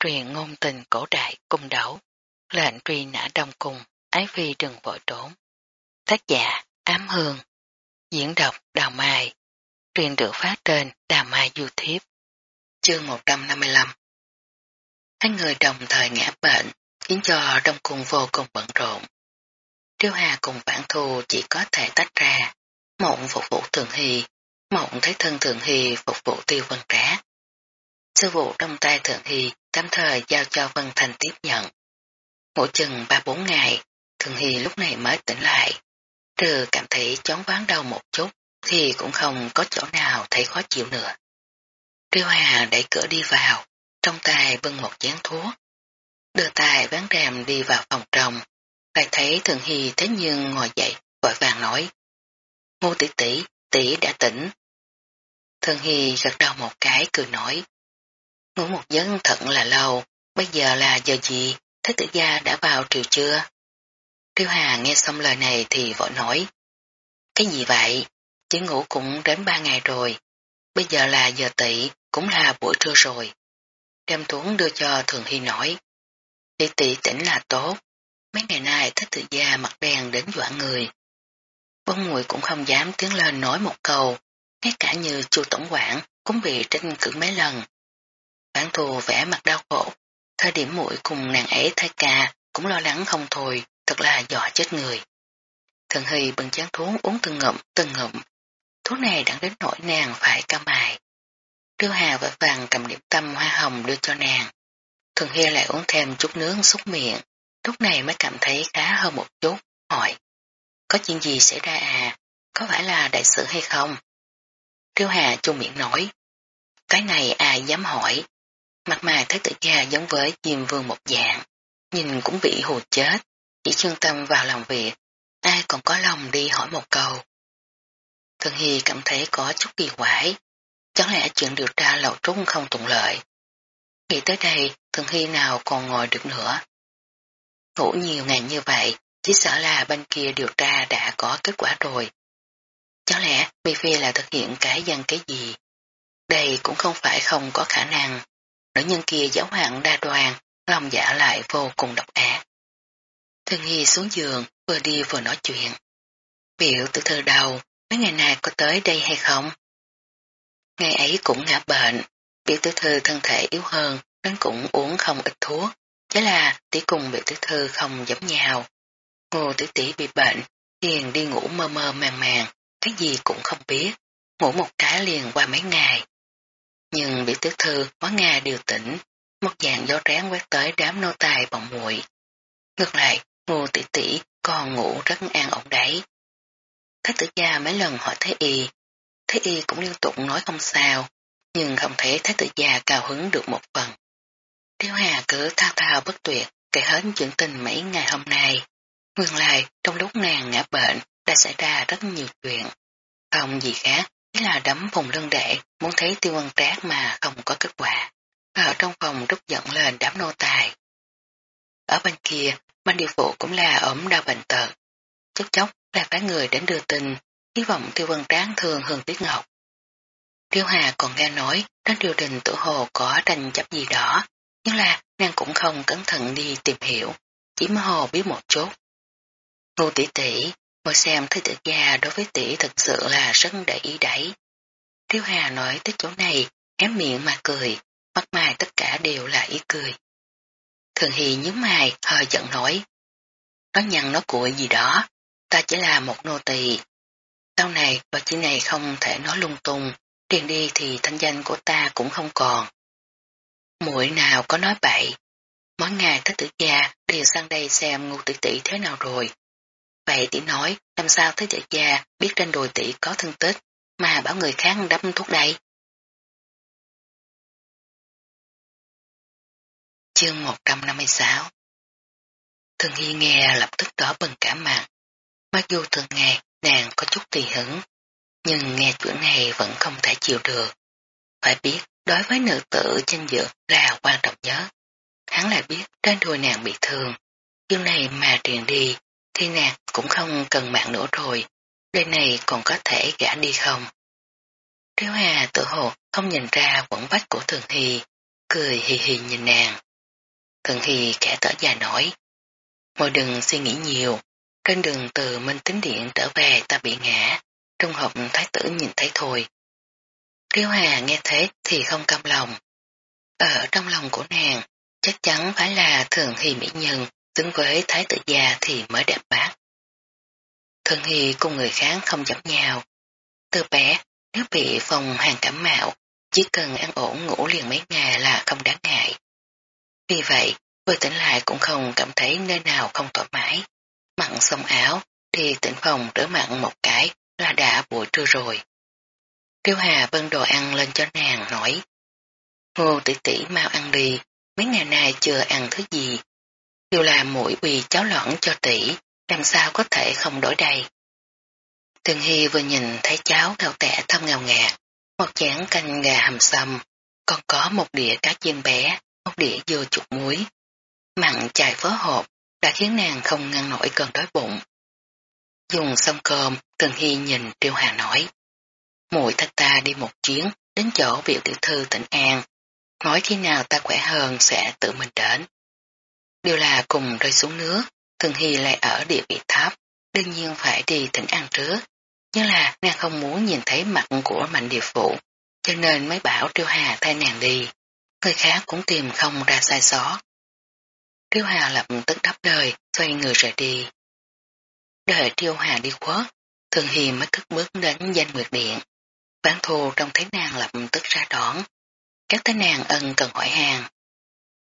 truyền ngôn tình cổ đại cung đấu, lệnh truy nã đông cung, ái phi đừng vội trốn. Tác giả Ám Hương, diễn đọc Đào Mai, truyền được phát trên Đào Mai YouTube. Chương 155 Hai người đồng thời ngã bệnh, khiến cho đông cung vô cùng bận rộn. Triêu Hà cùng bản thù chỉ có thể tách ra, mộng phục vụ thường hy, mộng thấy thân thường hy phục vụ tiêu vân trá. Sư vụ trong tay thượng hy tạm thời giao cho Vân Thành tiếp nhận. Mỗi chừng ba bốn ngày, thường hy lúc này mới tỉnh lại. Trừ cảm thấy chóng ván đau một chút, thì cũng không có chỗ nào thấy khó chịu nữa. Triêu Hà đẩy cửa đi vào, trong tay bưng một chén thuốc. Đưa tay ván rèm đi vào phòng trong, lại thấy Thường Hy thế nhưng ngồi dậy, vội vàng nói. Ngô tỷ tỷ, tỷ đã tỉnh. Thường Hy gật đầu một cái cười nói. Ngủ một giấc thật là lâu, bây giờ là giờ gì, thế tử gia đã vào triều chưa? Tiêu Hà nghe xong lời này thì vội nói. Cái gì vậy? Chỉ ngủ cũng đến ba ngày rồi. Bây giờ là giờ tỷ, cũng là buổi trưa rồi. Đem tuấn đưa cho Thường Hy nói. Tỷ tỷ tỉnh là tốt. Mấy ngày nay thích tự gia mặt đen đến dọa người. Bông mùi cũng không dám tiến lên nói một câu. Ngay cả như chu tổng quản cũng bị tranh cử mấy lần. Bản thù vẽ mặt đau khổ. Thời điểm muội cùng nàng ấy thay ca cũng lo lắng không thôi, thật là dọa chết người. Thường Hy bưng chán thuốc uống từng ngụm, từng ngụm. Thuốc này đã đến nỗi nàng phải cao mài. Triêu Hà vội vàng cầm điểm tâm hoa hồng đưa cho nàng. Thường Hy lại uống thêm chút nướng xúc miệng. Lúc này mới cảm thấy khá hơn một chút, hỏi. Có chuyện gì xảy ra à? Có phải là đại sự hay không? Triêu Hà chung miệng nói. Cái này ai dám hỏi. Mặt mày thấy tự gia giống với chim vương một dạng. Nhìn cũng bị hù chết. Chỉ chuyên tâm vào làm việc. Ai còn có lòng đi hỏi một câu. Thường Hy cảm thấy có chút kỳ quái. Chẳng lẽ chuyện điều tra lậu trúng không thuận lợi. Nghĩ tới đây, Thường Hy nào còn ngồi được nữa. Ngủ nhiều ngày như vậy, chỉ sợ là bên kia điều tra đã có kết quả rồi. Chẳng lẽ Bi Phi là thực hiện cái dân cái gì? Đây cũng không phải không có khả năng. Nữ nhân kia giáo hạn đa đoàn, lòng giả lại vô cùng độc ác. Thường Hy xuống giường, vừa đi vừa nói chuyện. Biểu từ thơ đầu, mấy ngày nay có tới đây hay không? Ngày ấy cũng ngã bệnh, biểu tử thư thân thể yếu hơn nên cũng uống không ít thuốc. chứ là tỷ cùng biểu tử thư không giống nhau. Ngô tử tỷ bị bệnh, liền đi ngủ mơ mơ màng màng, cái gì cũng không biết. Ngủ một cái liền qua mấy ngày. Nhưng bị tử thư mỗi ngày điều tỉnh, một dạng gió rán quét tới đám nô tài bọng muội. Ngược lại, ngô tỷ tỷ còn ngủ rất an ổn đấy. Thái tử gia mấy lần hỏi Thế Y, Thế Y cũng liên tục nói không sao, nhưng không thể Thái tử gia cao hứng được một phần. Tiêu Hà cứ thao thao bất tuyệt kể hết chuyện tình mấy ngày hôm nay. Nguyên lại, trong lúc nàng ngã bệnh, đã xảy ra rất nhiều chuyện. Không gì khác, chỉ là đấm vùng lưng đệ, muốn thấy tiêu văn trác mà không có kết quả. Ở trong phòng rút giận lên đám nô tài. Ở bên kia, Ban điều phụ cũng là ốm đau bệnh tật. Chốc chốc là phải người đến đưa tin, hy vọng tiêu văn tráng thường hơn tiết ngọc. Tiêu Hà còn nghe nói trên triều đình tự hồ có tranh chấp gì đó, nhưng là nàng cũng không cẩn thận đi tìm hiểu, chỉ mơ hồ biết một chút. Ngô tỷ tỷ, ngồi xem thấy tử gia đối với tỷ thật sự là rất để ý đấy. Tiêu Hà nói tới chỗ này, hé miệng mà cười, mắt mày tất cả đều là ý cười. Thường Hy nhớ mày, hơi giận nói. nó nhăn nó cuội gì đó, ta chỉ là một nô tỳ. Sau này, và chỉ này không thể nói lung tung, điền đi thì thanh danh của ta cũng không còn. Mũi nào có nói bậy, mỗi ngày thất tử gia đều sang đây xem ngu tỷ tỷ thế nào rồi. Vậy tỷ nói, làm sao thế tử già biết trên đồi tỷ có thân tích, mà bảo người khác đắp thuốc đây? Chương 156 Thường Hy nghe lập tức đỏ bừng cả mặt. Mặc dù thường ngày nàng có chút tùy hứng, nhưng nghe chuyện này vẫn không thể chịu được. Phải biết, đối với nữ tử chân dược là quan trọng nhất. Hắn lại biết trên đùi nàng bị thương. Chuyện này mà truyền đi, thì nàng cũng không cần mạng nữa rồi. đây này còn có thể gã đi không? Triếu Hà tự hồ không nhìn ra quẩn bách của Thường Hy, cười hì hì nhìn nàng. Thường Hy kẻ thở dài nổi. Mọi đừng suy nghĩ nhiều, trên đường từ Minh Tính Điện trở về ta bị ngã, trong hộp thái tử nhìn thấy thôi. Triêu Hà nghe thế thì không cam lòng. Ở trong lòng của nàng, chắc chắn phải là thường hy mỹ nhân, xứng với thái tử già thì mới đẹp bác. Thường hy cùng người khác không giống nhau. Từ bé, nếu bị phòng hàng cảm mạo, chỉ cần ăn ổn ngủ liền mấy ngày là không đáng ngại. Vì vậy, vừa tỉnh lại cũng không cảm thấy nơi nào không thoải mái. Mặn xong áo, đi tỉnh phòng rửa mặn một cái là đã buổi trưa rồi. Tiêu Hà bưng đồ ăn lên cho nàng nói. Ngô tỷ tỷ mau ăn đi, mấy ngày nay chưa ăn thứ gì. Đều là mũi quỳ cháo lõn cho tỷ, làm sao có thể không đổi đầy. Tường Hy vừa nhìn thấy cháo gạo tẻ thơm ngào ngạt, một chén canh gà hầm sâm, còn có một đĩa cá chiên bé, một đĩa dưa chuột muối. Mặn chài phớ hộp đã khiến nàng không ngăn nổi cơn đói bụng. Dùng xong cơm, Tường Hy nhìn Tiêu Hà nói. Mùi thách ta đi một chuyến đến chỗ biểu tiểu thư tỉnh An. Nói khi nào ta khỏe hơn sẽ tự mình đến. Điều là cùng rơi xuống nước, Thường Hy lại ở địa vị thấp, đương nhiên phải đi tỉnh An trước. Nhưng là nàng không muốn nhìn thấy mặt của mạnh địa phụ, cho nên mới bảo Tiêu Hà thay nàng đi. Người khác cũng tìm không ra sai sót. Tiêu Hà lập tức đáp lời, xoay người rời đi. Đợi Tiêu Hà đi khuất, Thường Hy mới cất bước đến danh nguyệt điện. Bán thù trong thấy nàng lập tức ra đón. Các tới nàng ân cần hỏi hàng.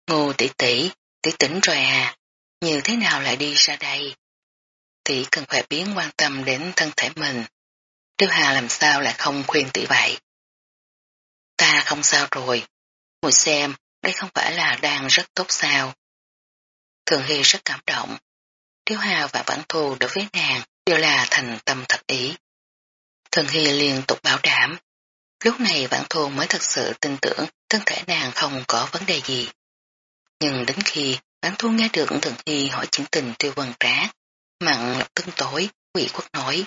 Ngô tỷ tỷ, tỷ tỉnh rồi à, như thế nào lại đi ra đây? Tỷ cần phải biến quan tâm đến thân thể mình. Tiêu Hà làm sao lại không khuyên tỷ vậy? Ta không sao rồi. Mùi xem, đây không phải là đang rất tốt sao. Thường Hy rất cảm động. Tiêu Hà và Vãn Thù đối với nàng đều là thành tâm thật ý. Thường Hy liên tục bảo đảm. Lúc này Vãn Thù mới thật sự tin tưởng thân thể nàng không có vấn đề gì. Nhưng đến khi bán thu nghe được thượng Hy hỏi chuyện tình tiêu vân trá, mặn lập tức tối, quỷ quốc nói.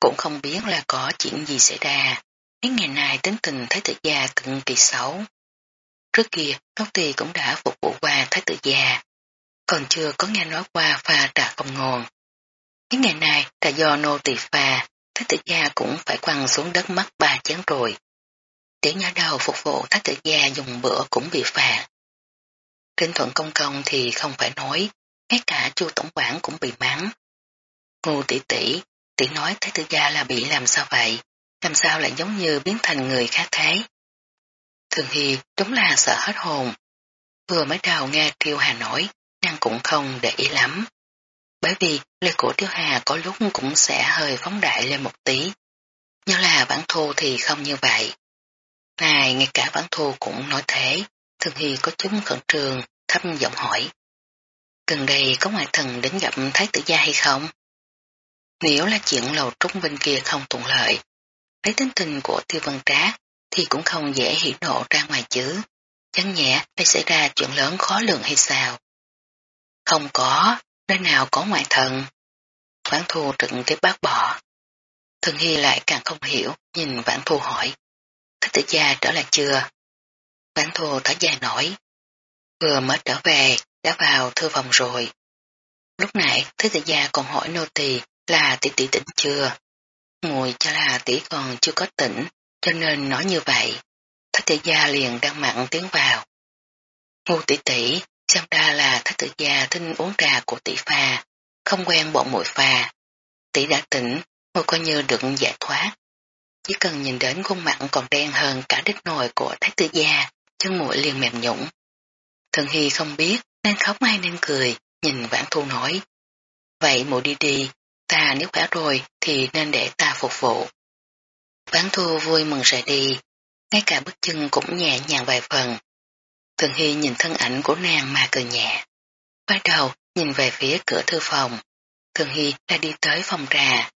Cũng không biết là có chuyện gì xảy ra. Mấy ngày nay tính tình thái tử gia cực kỳ xấu. Trước kia, Ngọc Tì cũng đã phục vụ qua thái tử gia còn chưa có nghe nói qua pha trà không ngon. Mấy ngày nay trà do nô tỳ pha, thái tử gia cũng phải quăng xuống đất mất ba chén rồi. Tiểu nhà đầu phục vụ thái tử gia dùng bữa cũng bị phạt kinh thuận công công thì không phải nói, ngay cả chu tổng quản cũng bị mắng. Ngu tỷ tỷ, tỷ nói thái tử gia là bị làm sao vậy, làm sao lại giống như biến thành người khác thế. Thường Hy đúng là sợ hết hồn. Vừa mới đầu nghe Tiêu Hà nói, nàng cũng không để ý lắm. Bởi vì lời của Tiêu Hà có lúc cũng sẽ hơi phóng đại lên một tí. Nhưng là bản thu thì không như vậy. Này, ngay cả bản thu cũng nói thế, thường hy có chúng khẩn trường, thấp giọng hỏi. Gần đây có ngoại thần đến gặp Thái tử gia hay không? Nếu là chuyện lầu trung bên kia không thuận lợi, lấy tính tình của tiêu vân trá thì cũng không dễ hiểu nộ ra ngoài chứ. Chẳng nhẹ phải xảy ra chuyện lớn khó lường hay sao? Không có, nơi nào có ngoại thần. Vãn thu trực tiếp bác bỏ. Thường Hy lại càng không hiểu, nhìn Vãn thu hỏi. Thái tử gia trở lại chưa? Vãn thu thở dài nổi. Vừa mới trở về, đã vào thư phòng rồi. Lúc nãy, Thế tử gia còn hỏi nô tỳ là tỷ tỷ tỉnh chưa? Mùi cho là tỷ còn chưa có tỉnh, cho nên nói như vậy. thách tử gia liền đang mặn tiếng vào. Ngu tỷ tỷ, xem ra là thách tử gia thích uống trà của tỷ pha, không quen bọn muội pha. Tỷ đã tỉnh, mùi coi như được giải thoát. Chỉ cần nhìn đến khuôn mặt còn đen hơn cả đích nồi của thái tử gia, chân mũi liền mềm nhũng. Thường Hy không biết nên khóc hay nên cười, nhìn vãn thu nói. Vậy mụ đi đi, ta nếu khỏe rồi thì nên để ta phục vụ. Vãn thu vui mừng rời đi, ngay cả bước chân cũng nhẹ nhàng vài phần. Thường Hy nhìn thân ảnh của nàng mà cười nhẹ. Quay đầu nhìn về phía cửa thư phòng. Thường Hy đã đi tới phòng trà,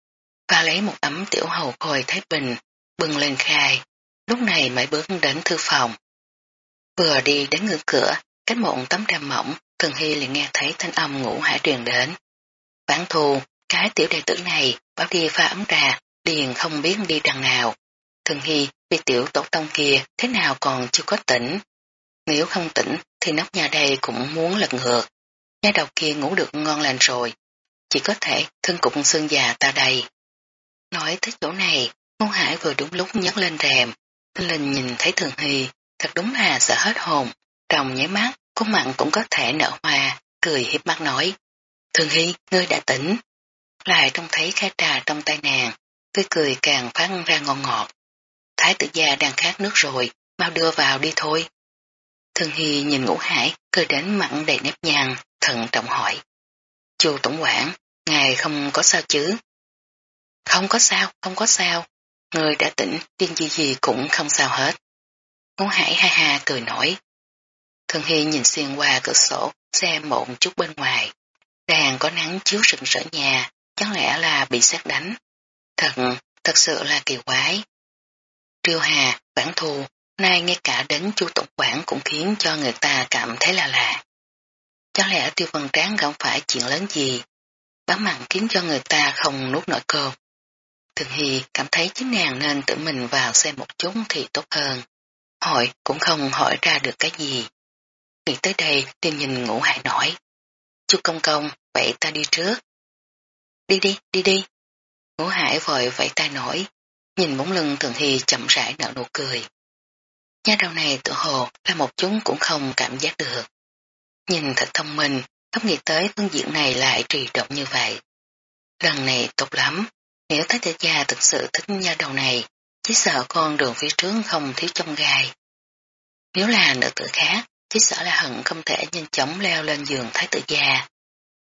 và lấy một ấm tiểu hầu khôi thái bình, bưng lên khai, lúc này mới bước đến thư phòng. Vừa đi đến ngưỡng cửa, cách một tấm rèm mỏng, Thường Hy liền nghe thấy thanh âm ngủ hải truyền đến. Bản thù, cái tiểu đệ tử này bảo đi pha ấm trà, liền không biết đi đằng nào. Thường Hy vì tiểu tổ tông kia thế nào còn chưa có tỉnh. Nếu không tỉnh thì nóc nhà đây cũng muốn lật ngược. Nhà đầu kia ngủ được ngon lành rồi, chỉ có thể thân cụng xương già ta đây. Nói tới chỗ này, Ngô Hải vừa đúng lúc nhấc lên rèm, Tinh Linh nhìn thấy Thường Hy, thật đúng là sợ hết hồn, trong nháy mắt, khuôn mặn cũng có thể nở hoa, cười hiếp mắt nói. Thường Hy, ngươi đã tỉnh. Lại trông thấy khai trà trong tay nàng, tươi cười càng phát ra ngon ngọt. Thái tử gia đang khát nước rồi, mau đưa vào đi thôi. Thường Hy nhìn ngũ hải, cười đến mặn đầy nếp nhăn, thận trọng hỏi. Chu tổng quản, ngài không có sao chứ? Không có sao, không có sao. Người đã tỉnh, điên gì gì cũng không sao hết. Ngũ hải ha ha cười nổi. Thường Hy nhìn xuyên qua cửa sổ, xem một chút bên ngoài. Đàn có nắng chiếu rừng rỡ nhà, chẳng lẽ là bị xét đánh. Thật, thật sự là kỳ quái. Triêu Hà, bản thù, nay ngay cả đến chu tổng quản cũng khiến cho người ta cảm thấy là lạ. Chẳng lẽ tiêu vân tráng gặp phải chuyện lớn gì, bán mặn khiến cho người ta không nuốt nổi cơm. Thường Hy cảm thấy chính nàng nên tự mình vào xem một chút thì tốt hơn. Hỏi cũng không hỏi ra được cái gì. Nghĩ tới đây tim nhìn ngũ hại nổi. Chú công công, vậy ta đi trước. Đi đi, đi đi. Ngũ hải vội vẫy tay nổi, nhìn bóng lưng thường hy chậm rãi nở nụ cười. Nha đầu này tự hồ là một chúng cũng không cảm giác được. Nhìn thật thông minh, không nghĩ tới phương diện này lại trì động như vậy. Lần này tốt lắm, nếu thái tử gia thực sự thích nha đầu này, chỉ sợ con đường phía trước không thiếu trong gai. Nếu là nữ tử khác, chỉ sợ là hận không thể nhanh chóng leo lên giường thái tử già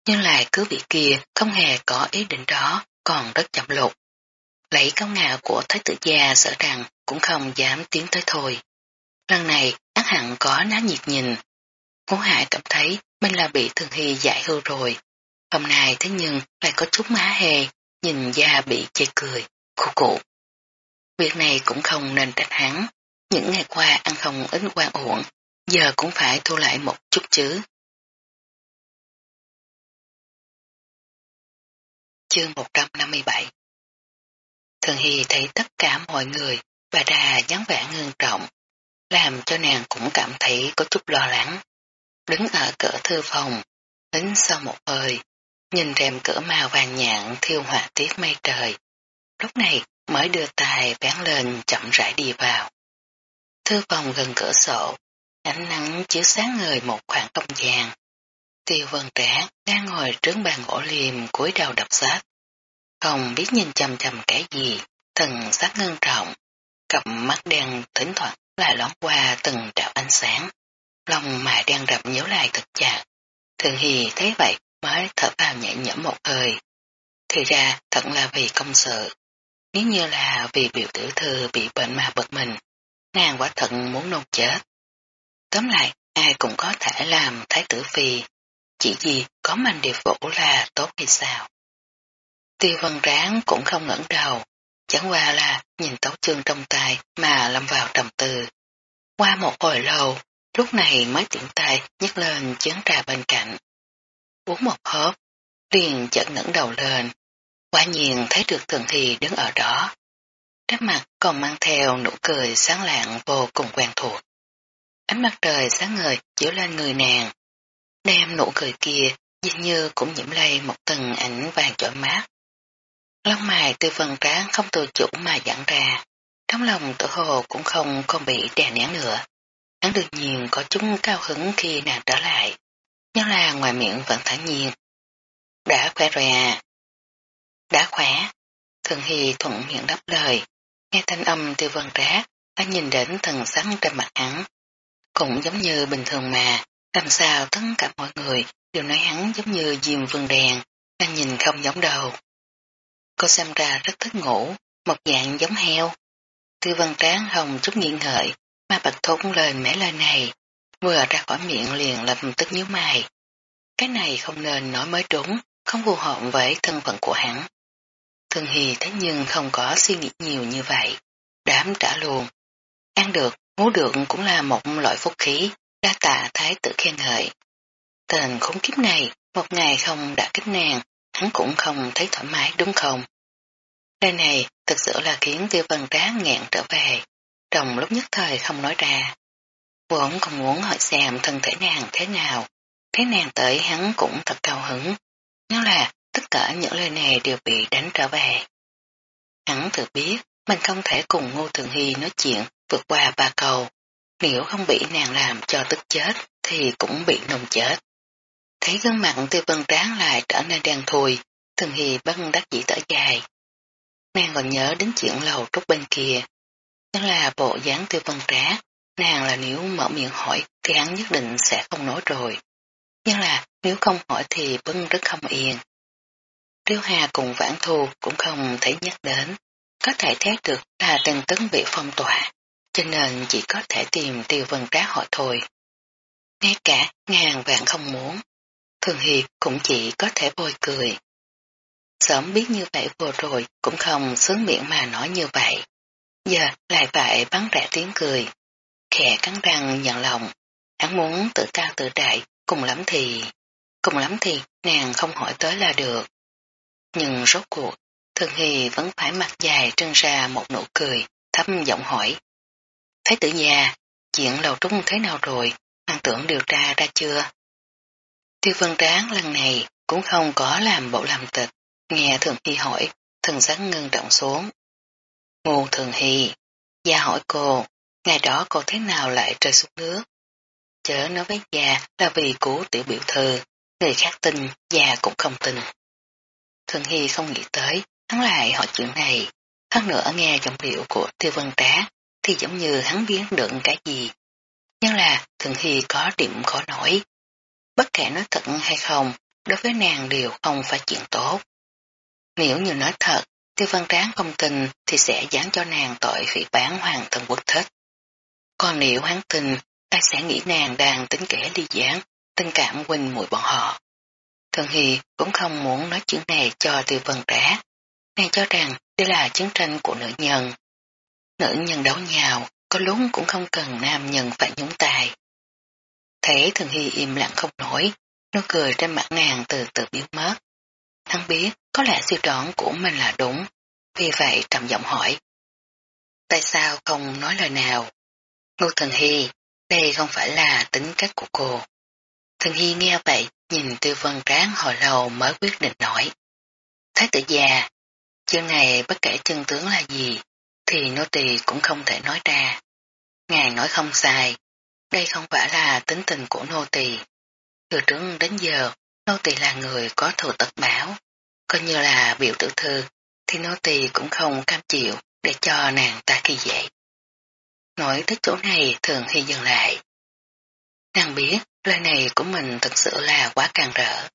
Nhưng lại cứ vị kia không hề có ý định đó, còn rất chậm lục. Lấy cao ngạo của thái tử già sợ rằng cũng không dám tiến tới thôi. Lần này ác hẳn có ná nhiệt nhìn. Ngũ hại cảm thấy mình là bị Thường Hy giải hư rồi. Hôm nay thế nhưng lại có chút má hề, nhìn da bị chê cười, khổ cụ. Việc này cũng không nên trách hắn. Những ngày qua ăn không ít quan uổng, giờ cũng phải thu lại một chút chứ. Chương 157 Thường Hy thấy tất cả mọi người, bà đà dáng vẻ ngưng trọng, làm cho nàng cũng cảm thấy có chút lo lắng. Đứng ở cửa thư phòng, đứng sau một hơi, nhìn rèm cửa màu vàng nhạn thiêu hỏa tiết mây trời. Lúc này mới đưa tay bén lên chậm rãi đi vào. Thư phòng gần cửa sổ, ánh nắng chiếu sáng người một khoảng không gian. Tiêu vân trẻ đang ngồi trước bàn gỗ liềm cúi đầu đọc sách. Không biết nhìn chầm chầm cái gì, thần sắc ngưng trọng, cặp mắt đen thỉnh thoảng lại lón qua từng đạo ánh sáng. Lòng mà đang rập nhớ lại thật chặt. Thường Hì thấy vậy mới thở vào nhẹ nhõm một hơi. Thì ra thật là vì công sự. Nếu như là vì biểu tử thư bị bệnh mà bật mình, nàng quả thận muốn nôn chết. Tóm lại, ai cũng có thể làm thái tử phi, chỉ vì có mình điệp vũ là tốt hay sao. Tiêu vân ráng cũng không ngẩng đầu, chẳng qua là nhìn tấu chương trong tay mà lâm vào trầm tư. Qua một hồi lâu, lúc này mới tiện tay nhấc lên chén trà bên cạnh. Uống một hớp, liền chợt ngẩng đầu lên, quả nhiên thấy được thường thì đứng ở đó. Trái mặt còn mang theo nụ cười sáng lạng vô cùng quen thuộc. Ánh mặt trời sáng ngời chiếu lên người nàng, đem nụ cười kia dường như cũng nhiễm lây một tầng ảnh vàng chói mát. Lông mày từ phần tráng không tự chủ mà giãn ra, trong lòng tự hồ cũng không còn bị đè nén nữa. Hắn đương nhiên có chúng cao hứng khi nàng trở lại, nhưng là ngoài miệng vẫn thản nhiên. Đã khỏe rồi à? Đã khỏe. Thường Hy thuận miệng đáp lời, nghe thanh âm từ vân rác, ta nhìn đến thần sắc trên mặt hắn. Cũng giống như bình thường mà, làm sao tất cả mọi người đều nói hắn giống như diêm vương đèn, đang nhìn không giống đầu. Cô xem ra rất thích ngủ, một dạng giống heo. Tư văn tráng hồng chút nghiêng hợi, mà bạch thốt lời mẻ lời này, vừa ra khỏi miệng liền lập tức nhíu mày. Cái này không nên nói mới đúng, không phù hợp với thân phận của hắn. Thường Hì thế nhưng không có suy nghĩ nhiều như vậy, đám trả luôn. Ăn được, Muốn được cũng là một loại phúc khí, đa tạ thái tử khen ngợi. Tên khốn kiếp này, một ngày không đã kích nàng, hắn cũng không thấy thoải mái đúng không? Đây này thực sự là khiến tiêu vân trá ngẹn trở về, trong lúc nhất thời không nói ra. vốn còn muốn hỏi xem thân thể nàng thế nào, thấy nàng tới hắn cũng thật cao hứng, nhớ là tất cả những lời này đều bị đánh trở về. Hắn tự biết mình không thể cùng Ngô Thường Hy nói chuyện vượt qua ba cầu, nếu không bị nàng làm cho tức chết thì cũng bị nồng chết. Thấy gương mặt tiêu vân tráng lại trở nên đen thui, Thường hì bất đắc dĩ tở dài. Nàng còn nhớ đến chuyện lầu trúc bên kia, đó là bộ dáng tiêu vân trá, nàng là nếu mở miệng hỏi thì hắn nhất định sẽ không nói rồi. Nhưng là nếu không hỏi thì bưng rất không yên. Triêu Hà cùng vãn thù cũng không thấy nhắc đến, có thể thấy được là từng tấn bị phong tỏa, cho nên chỉ có thể tìm tiêu vân trá họ thôi. Ngay cả ngàn vạn không muốn, Thường Hiệp cũng chỉ có thể bồi cười. Sớm biết như vậy vừa rồi cũng không sướng miệng mà nói như vậy. Giờ lại phải bắn rẻ tiếng cười. Khẽ cắn răng nhận lòng. Hắn muốn tự cao tự đại, cùng lắm thì... Cùng lắm thì nàng không hỏi tới là được. Nhưng rốt cuộc, Thường Hy vẫn phải mặt dài trưng ra một nụ cười, thấp giọng hỏi. Thấy tử già, chuyện lầu trung thế nào rồi, hoàng tưởng điều tra ra chưa? Tiêu vân tráng lần này cũng không có làm bộ làm tịch, nghe Thường Hy hỏi, thần sắc ngưng trọng xuống. Ngô Thường Hy, gia hỏi cô, ngày đó cô thế nào lại rơi xuống nước? Chớ nói với già là vì cứu tiểu biểu thư, người khác tin, già cũng không tin. Thường Hy không nghĩ tới, hắn lại hỏi chuyện này, hắn nữa nghe giọng điệu của tiêu vân trá, thì giống như hắn biến được cái gì. Nhưng là Thường Hy có điểm khó nổi. Bất kể nói thật hay không, đối với nàng đều không phải chuyện tốt. Nếu như nói thật, tiêu văn tráng không tin thì sẽ dán cho nàng tội phỉ bán hoàng thần quốc thích. Còn nếu hắn tin, ta sẽ nghĩ nàng đang tính kẻ đi gián, tình cảm quỳnh mùi bọn họ. Thường Hy cũng không muốn nói chuyện này cho tiêu văn trá. Nàng cho rằng đây là chiến tranh của nữ nhân. Nữ nhân đấu nhào, có lúc cũng không cần nam nhân phải nhúng tay. Thấy Thường Hy im lặng không nổi, nó cười trên mặt nàng từ từ biến mất. Hắn biết có lẽ suy đoán của mình là đúng, vì vậy trầm giọng hỏi. Tại sao không nói lời nào? Ngô Thần Hy, đây không phải là tính cách của cô. Thần Hy nghe vậy, nhìn tư vân ráng hồi lâu mới quyết định nói. Thái tử già, chương này bất kể chân tướng là gì, thì nô tỳ cũng không thể nói ra. Ngài nói không sai, đây không phải là tính tình của nô tỳ. Từ trước đến giờ, nô tỳ là người có thù tất báo, coi như là biểu tử thư, thì nô tỳ cũng không cam chịu để cho nàng ta khi dễ. Nói tới chỗ này thường hy dừng lại. Nàng biết lời này của mình thật sự là quá càng rỡ,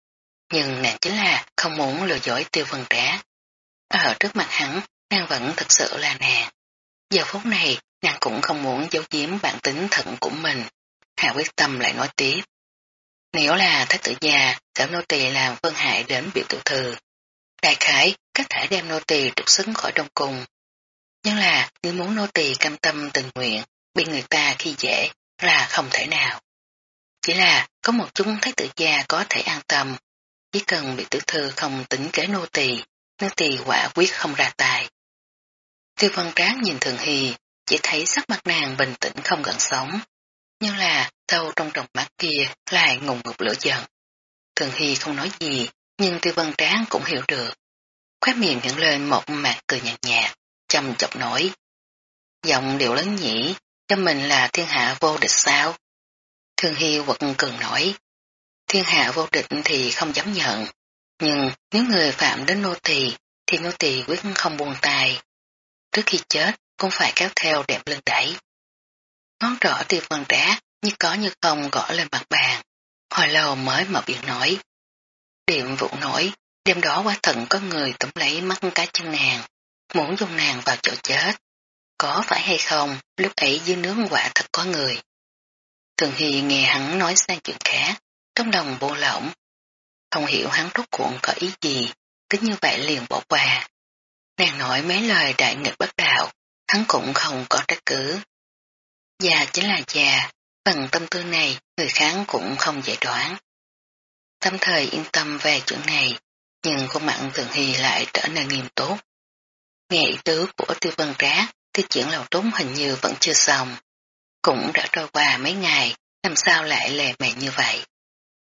nhưng nàng chính là không muốn lừa dối tiêu vân trá. Ở trước mặt hắn, nàng vẫn thật sự là nàng. Giờ phút này, nàng cũng không muốn giấu giếm bản tính thận của mình. Hà quyết tâm lại nói tiếp. Nếu là thái tử già, sẽ nô tỳ làm phân hại đến biểu tiểu thư. Đại khái, có thể đem nô tỳ trục xứng khỏi đông cung. Nhưng là, nếu muốn nô tỳ cam tâm tình nguyện, bị người ta khi dễ, là không thể nào. Chỉ là, có một chúng thái tử gia có thể an tâm, chỉ cần bị tử thư không tính kế nô tỳ, nô tỳ quả quyết không ra tài. Tiêu văn tráng nhìn thường hy, chỉ thấy sắc mặt nàng bình tĩnh không gần sống, nhưng là sâu trong tròng mắt kia lại ngùng ngục lửa giận. Thường Hy không nói gì, nhưng Tiêu văn Tráng cũng hiểu được. Khóe miệng hiện lên một mặt cười nhạt nhạt, chăm chọc nổi. Giọng điệu lớn nhỉ, cho mình là thiên hạ vô địch sao? Thường Hy quật cường nổi. Thiên hạ vô địch thì không dám nhận, nhưng nếu người phạm đến nô tỳ thì nô tỳ quyết không buông tay. Trước khi chết cũng phải kéo theo đẹp lưng đẩy. Ngón trỏ tiêu vần đá như có như không gõ lên mặt bàn. Hồi lâu mới mở miệng nói. Điệm vụ nổi, đêm đó quá thận có người tẩm lấy mắt cá chân nàng, muốn dùng nàng vào chỗ chết. Có phải hay không, lúc ấy dưới nướng quả thật có người. Thường Hy nghe hắn nói sang chuyện khác, trong lòng bộ lỏng. Không hiểu hắn rốt cuộn có ý gì, cứ như vậy liền bỏ qua. Nàng nói mấy lời đại nghịch bất đạo, hắn cũng không có trách cứ. Già chính là già, phần tâm tư này người khác cũng không dễ đoán. Tâm thời yên tâm về chuyện này, nhưng khuôn mặt thường hy lại trở nên nghiêm túc. Nghe ý tứ của tiêu vân trá, thì chuyện lầu trúng hình như vẫn chưa xong. cũng đã trôi qua mấy ngày, làm sao lại lè mẹ như vậy.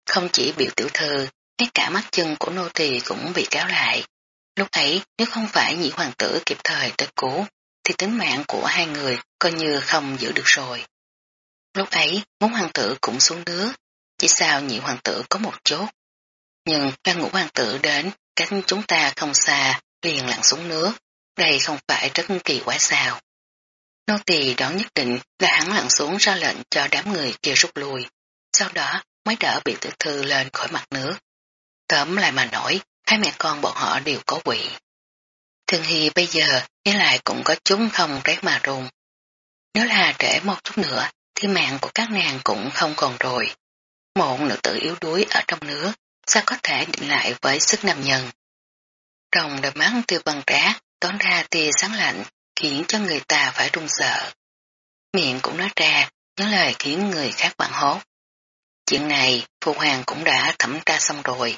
Không chỉ biểu tiểu thư, ngay cả mắt chân của nô tỳ cũng bị kéo lại. Lúc ấy nếu không phải nhị hoàng tử kịp thời tới cứu, thì tính mạng của hai người coi như không giữ được rồi. Lúc ấy ngũ hoàng tử cũng xuống nước, chỉ sao nhị hoàng tử có một chốt. Nhưng ngăn ngũ hoàng tử đến, cách chúng ta không xa, liền lặn xuống nước, đây không phải rất kỳ quái sao. Nô tỳ đoán nhất định là hắn lặn xuống ra lệnh cho đám người kia rút lui, sau đó mới đỡ bị tử thư lên khỏi mặt nước. Tóm lại mà nổi, hai mẹ con bọn họ đều có quỷ. Thường Hy bây giờ nghĩ lại cũng có chúng không rét mà run. Nếu là trễ một chút nữa, thì mạng của các nàng cũng không còn rồi. Một nữ tử yếu đuối ở trong nước sao có thể định lại với sức nam nhân. Trong đôi mắt tiêu bằng trá tón ra tia sáng lạnh, khiến cho người ta phải run sợ. Miệng cũng nói ra những lời khiến người khác bạn hốt. Chuyện này, phụ Hoàng cũng đã thẩm tra xong rồi.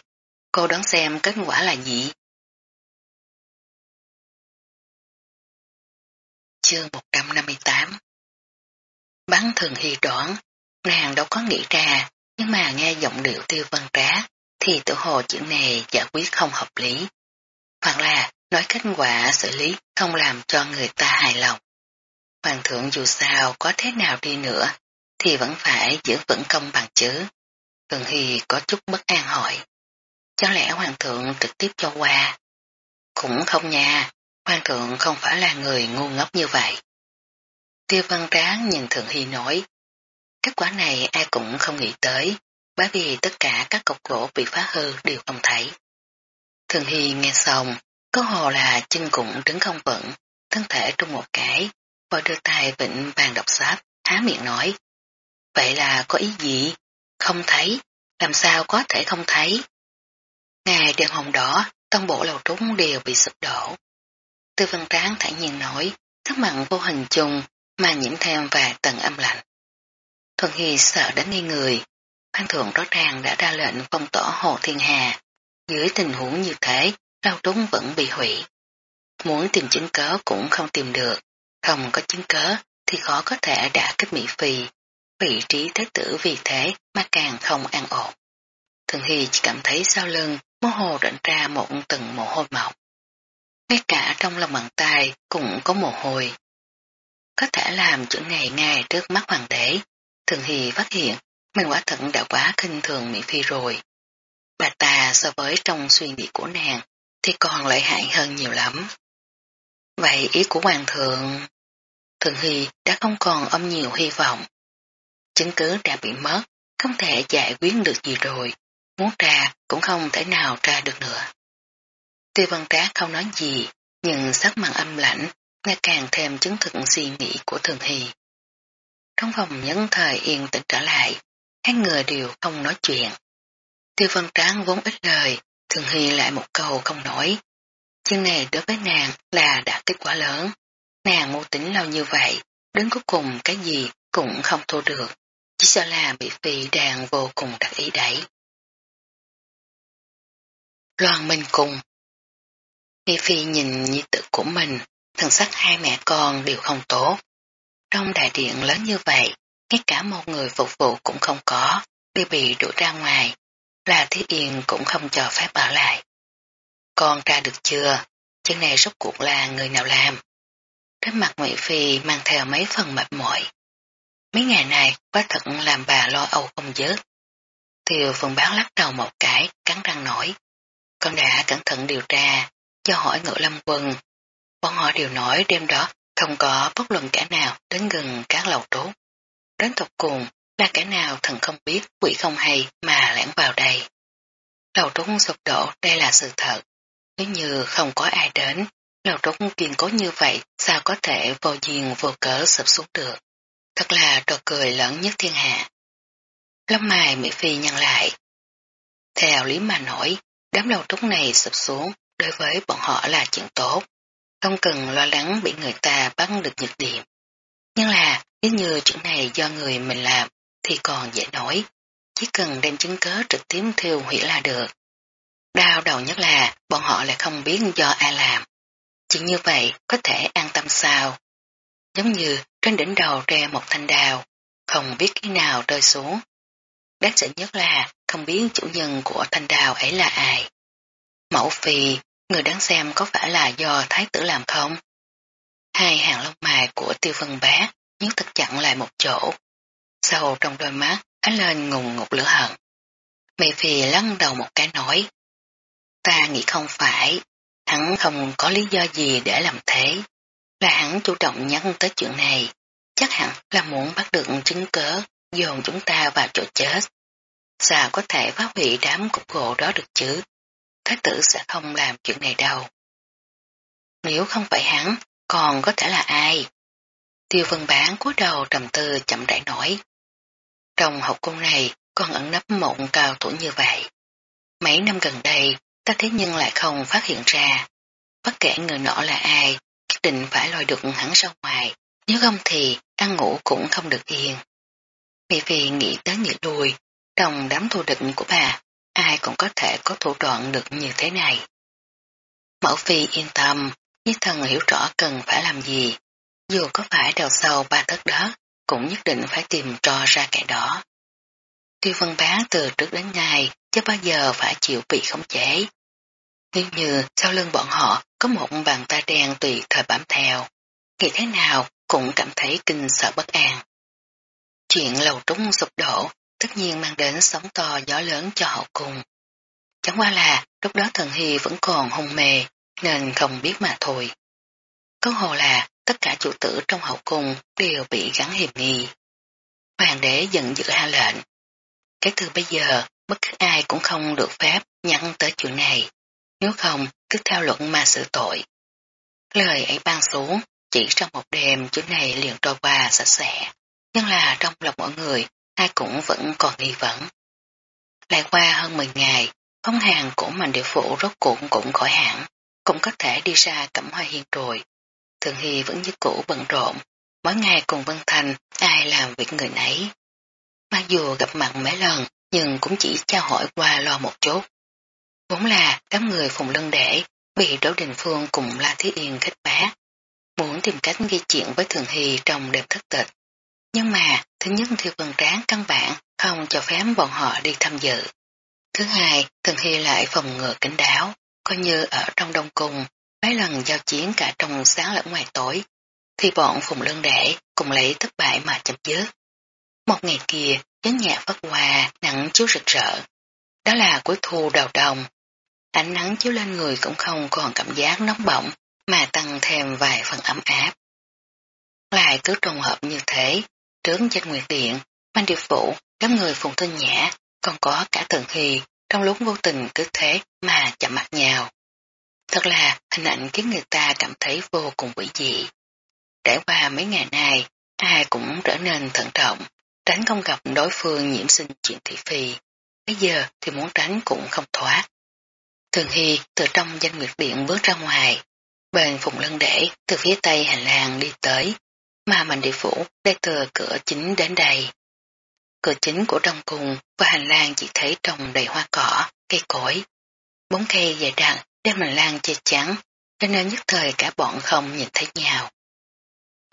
Cô đoán xem kết quả là gì? Chương 158 Bắn thường hy đoán, nàng đâu có nghĩ ra, nhưng mà nghe giọng điệu tiêu văn trá, thì tự hồ chuyện này giải quyết không hợp lý. Hoặc là nói kết quả xử lý không làm cho người ta hài lòng. Hoàng thượng dù sao có thế nào đi nữa, thì vẫn phải giữ vững công bằng chứ. Thường Hy có chút bất an hỏi. Chẳng lẽ hoàng thượng trực tiếp cho qua? Cũng không nha, hoàng thượng không phải là người ngu ngốc như vậy. Tiêu văn tráng nhìn Thượng Hy nói, kết quả này ai cũng không nghĩ tới, bởi vì tất cả các cọc gỗ bị phá hư đều không thấy. Thường Hy nghe xong, có hồ là chân cũng đứng không vững, thân thể trong một cái, và đưa tay vịnh bàn đọc sách, há miệng nói. Vậy là có ý gì? Không thấy, làm sao có thể không thấy? Ngày đêm hồng đỏ, toàn bộ lầu trúng đều bị sụp đổ. Tư văn tráng thản nhiên nói, sắc mặn vô hình chung mà nhiễm thêm vài tầng âm lạnh. Thuần Hy sợ đến nghi người, ban Thượng rõ ràng đã ra lệnh phong tỏa Hồ Thiên Hà. Dưới tình huống như thế, lầu trúng vẫn bị hủy. Muốn tìm chứng cớ cũng không tìm được, không có chứng cớ thì khó có thể đã kích Mỹ Phi. Vị trí thế tử vì thế mà càng không an ổn. Thường Hy chỉ cảm thấy sau lưng mơ hồ rảnh ra một tầng mồ hôi mọc. Ngay cả trong lòng bàn tay cũng có mồ hôi. Có thể làm chuyện này ngay trước mắt hoàng đế. Thường Hy phát hiện mình quả thận đã quá khinh thường Mỹ Phi rồi. Bà ta so với trong suy nghĩ của nàng thì còn lợi hại hơn nhiều lắm. Vậy ý của hoàng thượng, thường hy đã không còn ôm nhiều hy vọng. Chứng cứ đã bị mất, không thể giải quyết được gì rồi, muốn trà cũng không thể nào trà được nữa. Tiêu văn trá không nói gì, nhưng sắc mặt âm lãnh, nghe càng thêm chứng thực suy nghĩ của thường hy. Trong phòng nhấn thời yên tĩnh trở lại, hai người đều không nói chuyện. Tiêu văn tráng vốn ít lời, thường hy lại một câu không nổi. Chuyện này đối với nàng là đã kết quả lớn. Nàng mưu tính lâu như vậy, đến cuối cùng cái gì cũng không thua được. Chỉ sợ là bị phi đàn vô cùng đặc ý đẩy. Loan Minh Cùng Nghi Phi nhìn nhi tự của mình, thần sắc hai mẹ con đều không tốt. Trong đại điện lớn như vậy, ngay cả một người phục vụ cũng không có, đều bị đuổi ra ngoài, là Thiết Yên cũng không cho phép bảo lại. Con ra được chưa? Chuyện này rốt cuộc là người nào làm? Trên mặt Mỹ Phi mang theo mấy phần mệt mỏi. Mấy ngày này quá thật làm bà lo âu không dứt. Tiêu phần báo lắc đầu một cái, cắn răng nổi. Con đã cẩn thận điều tra, cho hỏi ngựa lâm quân. Bọn họ đều nói đêm đó không có bất luận kẻ nào đến gần các lầu trốn. Đến tục cùng là kẻ nào thần không biết, quỷ không hay mà lẻn vào đây. Lầu trốn sụp đổ đây là sự thật. Nếu như không có ai đến, lầu trốn kiên cố như vậy sao có thể vô duyên vô cớ sụp xuống được. Thật là trò cười lớn nhất thiên hạ. Lông mai Mỹ Phi nhăn lại. Theo lý mà nổi, đám đầu trúc này sụp xuống đối với bọn họ là chuyện tốt. Không cần lo lắng bị người ta bắt được nhược điểm. Nhưng là nếu như chuyện này do người mình làm thì còn dễ nói. Chỉ cần đem chứng cớ trực tiếp thiêu hủy là được. Đau đầu nhất là bọn họ lại không biết do ai làm. Chỉ như vậy có thể an tâm sao. Giống như trên đỉnh đầu tre một thanh đào, không biết khi nào rơi xuống. Đáng sợ nhất là không biết chủ nhân của thanh đào ấy là ai. Mẫu phi, người đáng xem có phải là do thái tử làm không? Hai hàng lông mày của tiêu vân bá nhấn thật chặn lại một chỗ. Sâu trong đôi mắt, ánh lên ngùng ngục lửa hận. Mẹ phi lăn đầu một cái nói. Ta nghĩ không phải, hắn không có lý do gì để làm thế. Là hắn chủ động nhắc tới chuyện này, chắc hẳn là muốn bắt được chứng cớ, dồn chúng ta vào chỗ chết. Sao có thể phá hủy đám cục gỗ đó được chứ? Thái tử sẽ không làm chuyện này đâu. Nếu không phải hắn, còn có thể là ai? Tiêu vân bán cúi đầu trầm tư chậm rãi nổi. Trong học cung này còn ẩn nấp mộng cao thủ như vậy. Mấy năm gần đây, ta thế nhưng lại không phát hiện ra. Bất kể người nọ là ai, nhất định phải lòi được hắn ra ngoài, nếu không thì ăn ngủ cũng không được yên. Vì vì nghĩ tới nghĩ lui, trong đám thù địch của bà, ai cũng có thể có thủ đoạn được như thế này. Mẫu phi yên tâm, nhất thần hiểu rõ cần phải làm gì, dù có phải đào sâu ba tấc đó, cũng nhất định phải tìm cho ra kẻ đó. Tiêu vân bá từ trước đến nay chứ bao giờ phải chịu bị khống chế. Nếu như sau lưng bọn họ có một bàn tay đen tùy thời bám theo, nghĩ thế nào cũng cảm thấy kinh sợ bất an. Chuyện lầu trúng sụp đổ tất nhiên mang đến sóng to gió lớn cho hậu cung. Chẳng qua là lúc đó thần hy vẫn còn hôn mê nên không biết mà thôi. Có hồ là tất cả chủ tử trong hậu cung đều bị gắn hiểm nghi. Hoàng đế giận dữ hạ lệnh. Cái từ bây giờ bất cứ ai cũng không được phép nhắn tới chuyện này, nếu không cứ theo luận mà xử tội. Lời ấy ban xuống, chỉ trong một đêm chuyện này liền trôi qua sạch sẽ, nhưng là trong lòng mọi người ai cũng vẫn còn nghi vấn. Lại qua hơn 10 ngày, phong hàng của mạnh địa phủ rốt cuộc cũng khỏi hẳn, cũng có thể đi ra cẩm hoa hiên rồi. Thường Hy vẫn như cũ bận rộn, mỗi ngày cùng Vân Thành ai làm việc người nấy. Mặc dù gặp mặt mấy lần, nhưng cũng chỉ trao hỏi qua lo một chút. Vốn là đám người phùng lân để bị Đỗ Đình Phương cùng La Thiết Yên khích bá, muốn tìm cách gây chuyện với Thường Hy trong đêm thất tịch. Nhưng mà, thứ nhất thì phần Tráng căn bản không cho phép bọn họ đi tham dự. Thứ hai, Thường Hy lại phòng ngừa kính đáo, coi như ở trong đông cung, mấy lần giao chiến cả trong sáng lẫn ngoài tối, thì bọn Phùng Lân Đệ cùng lấy thất bại mà chấm dứt. Một ngày kia, gió nhạc phất hoa, nắng chiếu rực rỡ. Đó là cuối thu đầu đông. Ánh nắng chiếu lên người cũng không còn cảm giác nóng bỏng, mà tăng thêm vài phần ấm áp. Lại cứ trùng hợp như thế, trướng trên nguyệt điện, mang điệp phụ, đám người phùng thân nhã, còn có cả thần hy, trong lúc vô tình cứ thế mà chạm mặt nhau. Thật là hình ảnh khiến người ta cảm thấy vô cùng quỷ dị. Trải qua mấy ngày nay, ai cũng trở nên thận trọng, tránh không gặp đối phương nhiễm sinh chuyện thị phi. Bây giờ thì muốn tránh cũng không thoát. Thường Hy từ trong danh nguyệt điện bước ra ngoài, bền phụng lân để từ phía tây hành lang đi tới, mà mình địa phủ đây từ cửa chính đến đây. Cửa chính của trong cùng và hành lang chỉ thấy trồng đầy hoa cỏ, cây cối. Bốn cây dài đặc đem hành lang che chắn, cho nên nhất thời cả bọn không nhìn thấy nhau.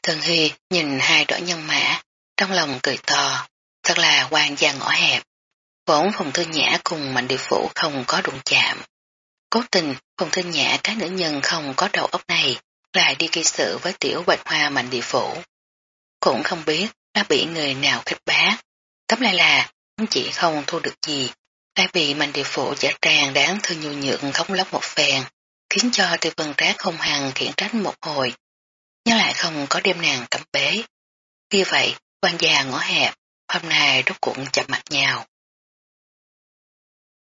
Thường Huy nhìn hai đỏ nhân mã, trong lòng cười to, thật là quan gia ngõ hẹp. Vốn phòng Thư Nhã cùng Mạnh Địa Phủ không có đụng chạm. Cố tình phòng Thư Nhã cái nữ nhân không có đầu óc này lại đi gây sự với tiểu bạch hoa Mạnh Địa Phủ. Cũng không biết đã bị người nào khích bá. Tóm lại là không chỉ không thu được gì, lại bị Mạnh Địa Phủ giả tràng đáng thương nhu nhượng khóc lóc một phèn, khiến cho tiêu vân rác không hằng khiển trách một hồi, nhưng lại không có đêm nàng cấm bế. Vì vậy, quan già ngõ hẹp, hôm nay rốt cuộn chậm mặt nhau.